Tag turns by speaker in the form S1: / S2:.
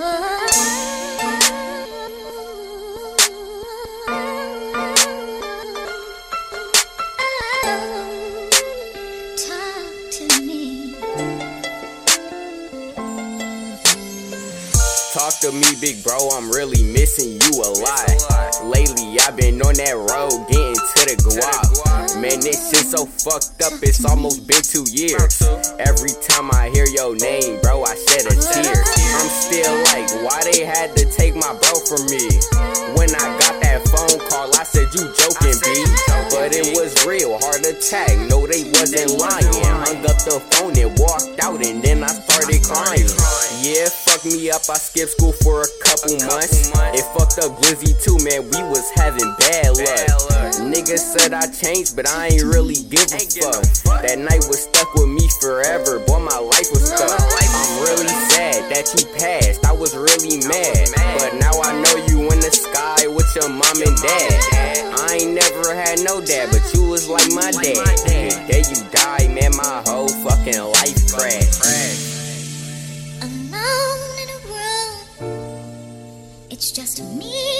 S1: Talk to me, big bro, I'm really missing you a lot. Lately, I've been on that road getting to the guap. Man, this shit so fucked up, it's almost been two years. Every time I hear your name, bro, I shed a tear. I'm still like, why they had to take my bro from me? When I got that phone call, I said, you joking, B. But it was real, heart attack, no, they wasn't lying. Hung up the phone and walked out, and then Crying. Yeah, fuck me up, I skipped school for a couple months. It fucked up Glizzy too, man, we was having bad luck. Niggas said I changed, but I ain't really give a fuck. That night was stuck with me forever, boy, my life was stuck. I'm really sad that you passed, I was really mad. But now I know you in the sky with your mom and dad. I ain't never had no dad, but you was like my dad. The day you died, man, my whole fucking life crashed.
S2: It's just me